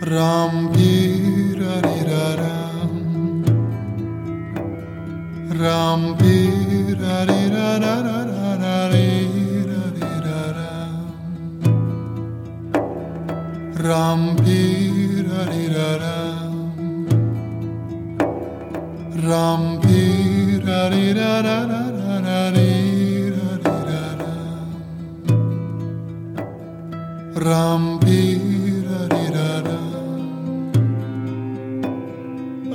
Ram Ram Ram Ram Ram Ram Ram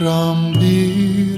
Rambir.